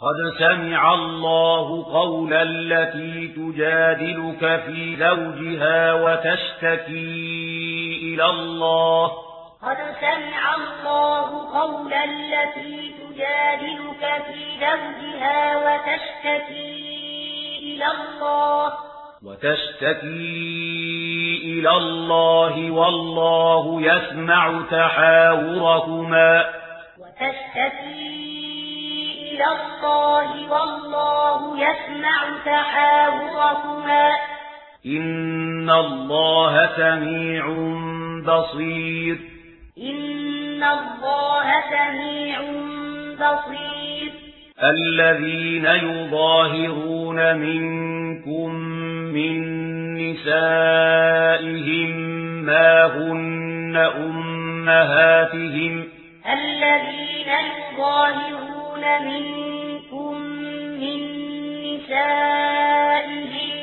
قد سمع الله قول التي تجادلك في زوجها وتشتكي إلى الله قد سمع الله قول التي تجادلك في زوجها وتشتكي إلى الله وتشتكي إلى الله والله يسمع تحاوركما وتشتكي إلى الله والله يسمع تحاوركما إن الله سميع بصير. إن الله سميع بصير. الذين يظاهرون منكم من نسائهم ما هن أمهاتهم. الذين يظاهرون يستحيون منكم من نسائهم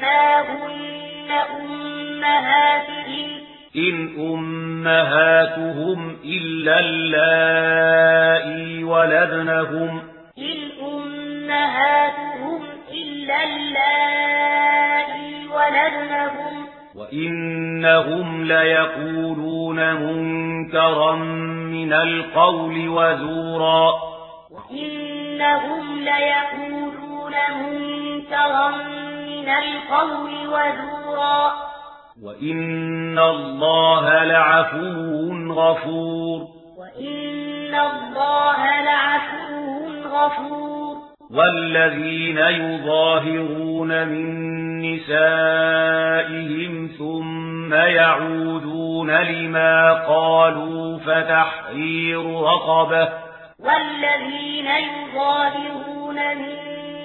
ما هن أمهاتهم إن أمهاتهم إلا اللائي ولدنهم إن أمهاتهم إلا اللائي ولدنهم وإنهم ليقولون منكرا من القول وزورا وإنهم ليقولون منكرا من القول وزورا. وإن الله لعفو غفور. وإن الله لعفو غفور. والذين يظاهرون من نسائهم ثم يعودون لما قالوا فتحرير رقبة. والذين يظاهرون من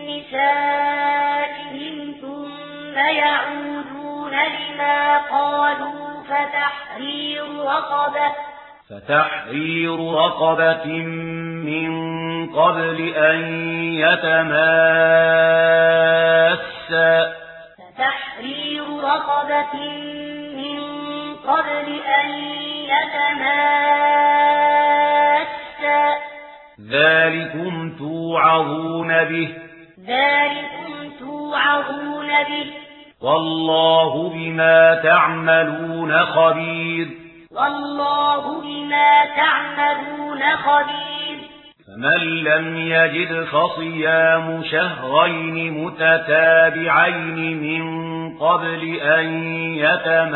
نسائهم ثم يعودون لما قالوا فتحرير رقبة فتحرير رقبة من قبل أن يتماسا. فتحرير رقبة من قبل أن يتماسا. ذلكم توعظون به. ذلكم توعظون به. والله بما تعملون خبير. والله بما تعملون خبير. فمن لم يجد فصيام شهرين متتابعين من قبل أن يتماسا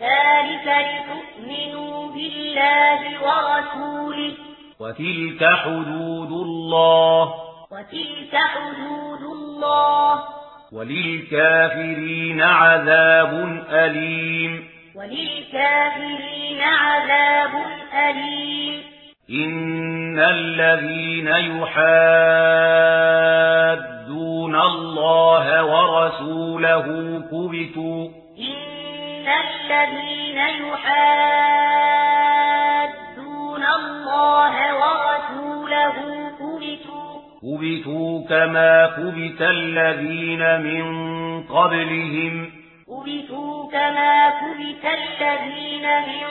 ذلك لتؤمنوا بالله ورسوله. وتلك حدود الله. وتلك حدود الله. وللكافرين عذاب أليم. وللكافرين عذاب أليم. إن الذين يحادون الله ورسوله كبتوا إن الذين يحادون الله ورسوله كبتوا كبتوا كما كبت الذين من قبلهم كبتوا كما كبت الذين من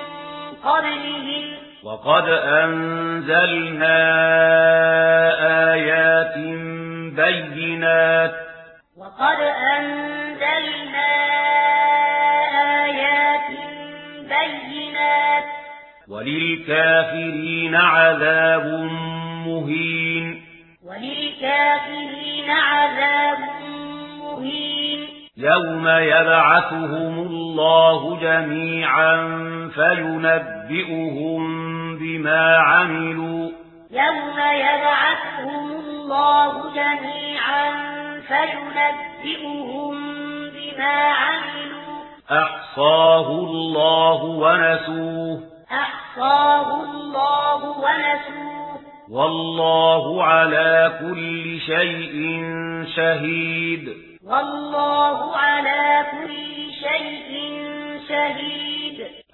قبلهم وقد أنزلنا آيات بينات وقد أنزلنا وللكافرين عذاب مهين. وللكافرين عذاب مهين. يوم يبعثهم الله جميعا فينبئهم بما عملوا. يوم يبعثهم الله جميعا فينبئهم بما عملوا. أحصاه الله ونسوه. أحصاه الله ونسوه. والله على كل شيء شهيد. والله على كل شيء شهيد.